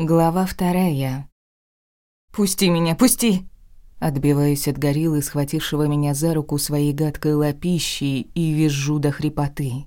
Глава вторая. «Пусти меня, пусти!» Отбиваюсь от гориллы, схватившего меня за руку своей гадкой лапищей, и визжу до хрипоты.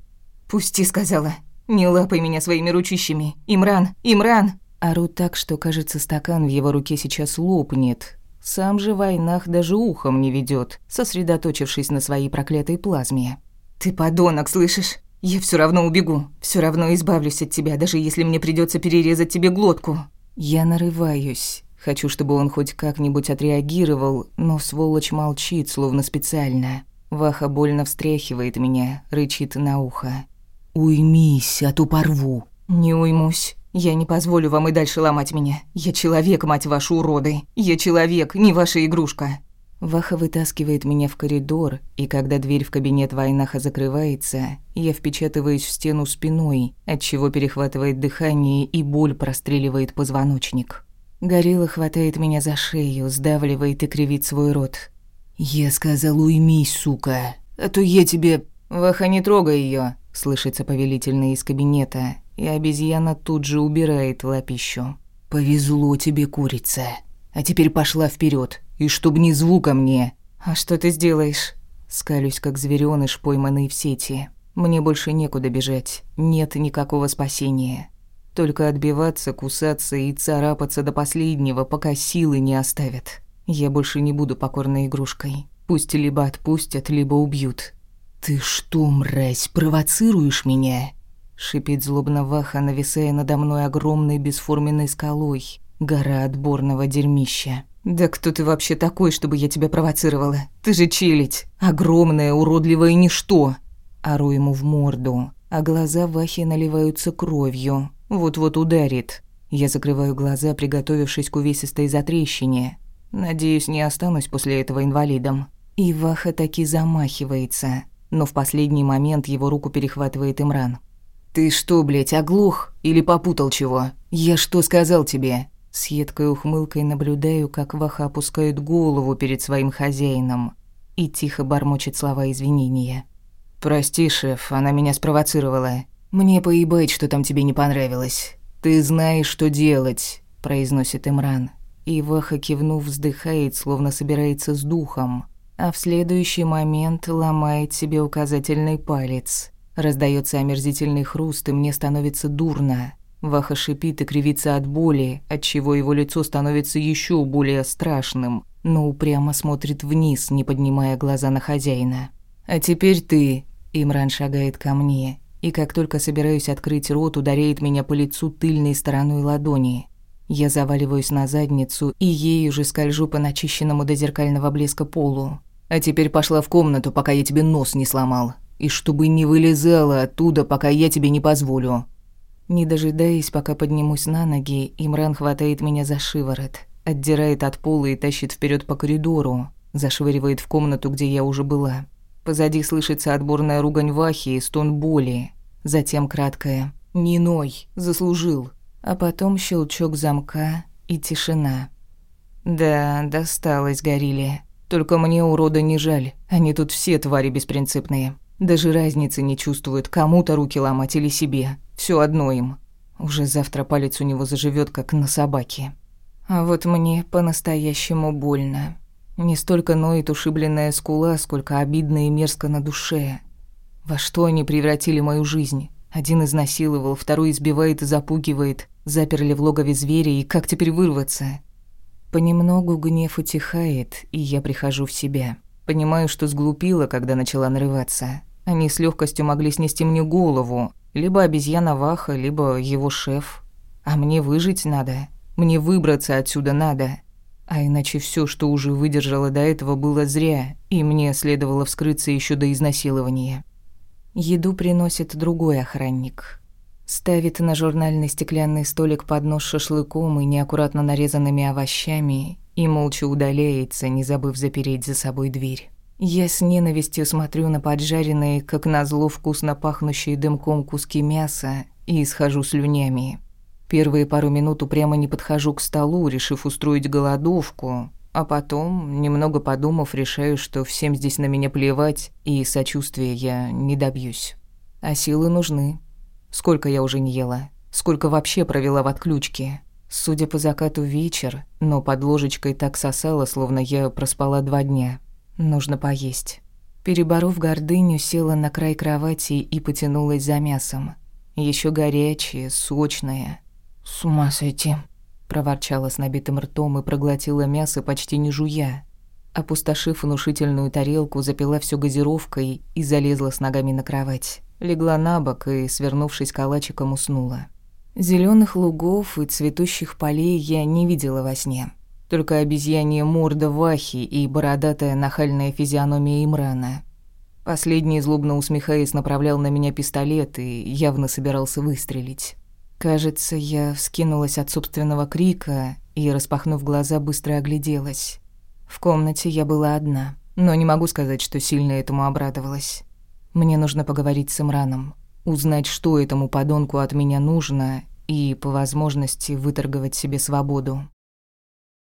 «Пусти», — сказала. «Не лапай меня своими ручищами. Имран, Имран!» Ору так, что, кажется, стакан в его руке сейчас лопнет. Сам же в войнах даже ухом не ведет, сосредоточившись на своей проклятой плазме. «Ты подонок, слышишь? Я все равно убегу, все равно избавлюсь от тебя, даже если мне придется перерезать тебе глотку. Я нарываюсь. Хочу, чтобы он хоть как-нибудь отреагировал, но сволочь молчит, словно специально. Ваха больно встряхивает меня, рычит на ухо. «Уймись, а то порву». «Не уймусь. Я не позволю вам и дальше ломать меня. Я человек, мать вашу, уроды. Я человек, не ваша игрушка». Ваха вытаскивает меня в коридор, и когда дверь в кабинет Вайнаха закрывается, я впечатываюсь в стену спиной, отчего перехватывает дыхание и боль простреливает позвоночник. Горилла хватает меня за шею, сдавливает и кривит свой рот. «Я сказал, уймись, сука, а то я тебе...» «Ваха, не трогай ее, слышится повелительно из кабинета, и обезьяна тут же убирает лапищу. «Повезло тебе, курица, а теперь пошла вперед. И чтоб ни звука мне. А что ты сделаешь? Скалюсь, как зверёныш, пойманный в сети. Мне больше некуда бежать. Нет никакого спасения. Только отбиваться, кусаться и царапаться до последнего, пока силы не оставят. Я больше не буду покорной игрушкой. Пусть либо отпустят, либо убьют. «Ты что, мразь, провоцируешь меня?» Шипит злобно Ваха, нависая надо мной огромной бесформенной скалой. Гора отборного дерьмища. «Да кто ты вообще такой, чтобы я тебя провоцировала? Ты же челядь, огромная, уродливая ничто!» Ору ему в морду, а глаза Вахи наливаются кровью. Вот-вот ударит. Я закрываю глаза, приготовившись к увесистой затрещине. Надеюсь, не останусь после этого инвалидом. И Ваха таки замахивается, но в последний момент его руку перехватывает Имран. «Ты что, блядь, оглох? Или попутал чего? Я что сказал тебе? С едкой ухмылкой наблюдаю, как Ваха опускает голову перед своим хозяином и тихо бормочет слова извинения. «Прости, шеф, она меня спровоцировала. Мне поебать, что там тебе не понравилось. Ты знаешь, что делать», – произносит Имран. И Ваха, кивнув, вздыхает, словно собирается с духом, а в следующий момент ломает себе указательный палец. Раздается омерзительный хруст, и мне становится дурно. Ваха шипит и кривится от боли, отчего его лицо становится еще более страшным, но упрямо смотрит вниз, не поднимая глаза на хозяина. «А теперь ты...» Имран шагает ко мне, и как только собираюсь открыть рот, ударяет меня по лицу тыльной стороной ладони. Я заваливаюсь на задницу и ею же скольжу по начищенному до зеркального блеска полу. «А теперь пошла в комнату, пока я тебе нос не сломал. И чтобы не вылезала оттуда, пока я тебе не позволю. Не дожидаясь, пока поднимусь на ноги, Имран хватает меня за шиворот, отдирает от пола и тащит вперед по коридору, зашвыривает в комнату, где я уже была. Позади слышится отборная ругань Вахи и стон боли. Затем краткое «Не ной, заслужил». А потом щелчок замка и тишина. Да, досталось горилле. Только мне урода не жаль, они тут все твари беспринципные. Даже разницы не чувствуют, кому-то руки ломать или себе. Все одно им. Уже завтра палец у него заживет, как на собаке. А вот мне по-настоящему больно. Не столько ноет ушибленная скула, сколько обидно и мерзко на душе. Во что они превратили мою жизнь? Один изнасиловал, второй избивает и запугивает, заперли в логове зверя, и как теперь вырваться? Понемногу гнев утихает, и я прихожу в себя. Понимаю, что сглупила, когда начала нарываться. Они с легкостью могли снести мне голову, либо обезьяна Ваха, либо его шеф. А мне выжить надо, мне выбраться отсюда надо. А иначе все, что уже выдержала до этого, было зря, и мне следовало вскрыться еще до изнасилования. Еду приносит другой охранник. Ставит на журнальный стеклянный столик поднос с шашлыком и неаккуратно нарезанными овощами и молча удаляется, не забыв запереть за собой дверь. Я с ненавистью смотрю на поджаренные, как назло вкусно пахнущие дымком куски мяса и исхожу слюнями. Первые пару минут упрямо не подхожу к столу, решив устроить голодовку, а потом, немного подумав, решаю, что всем здесь на меня плевать, и сочувствия я не добьюсь. А силы нужны. Сколько я уже не ела? Сколько вообще провела в отключке? Судя по закату вечер, но под ложечкой так сосало, словно я проспала два дня. Нужно поесть. Переборов гордыню, села на край кровати и потянулась за мясом. Еще горячее, сочное. «С ума сойти», — проворчала с набитым ртом и проглотила мясо, почти не жуя. Опустошив внушительную тарелку, запила все газировкой и залезла с ногами на кровать. Легла на бок и, свернувшись калачиком, уснула. Зеленых лугов и цветущих полей я не видела во сне. Только обезьянья морда Вахи и бородатая нахальная физиономия Имрана. Последний, злобно усмехаясь, направлял на меня пистолет и явно собирался выстрелить. Кажется, я вскинулась от собственного крика и, распахнув глаза, быстро огляделась. В комнате я была одна, но не могу сказать, что сильно этому обрадовалась. Мне нужно поговорить с Имраном, узнать, что этому подонку от меня нужно, и, по возможности, выторговать себе свободу.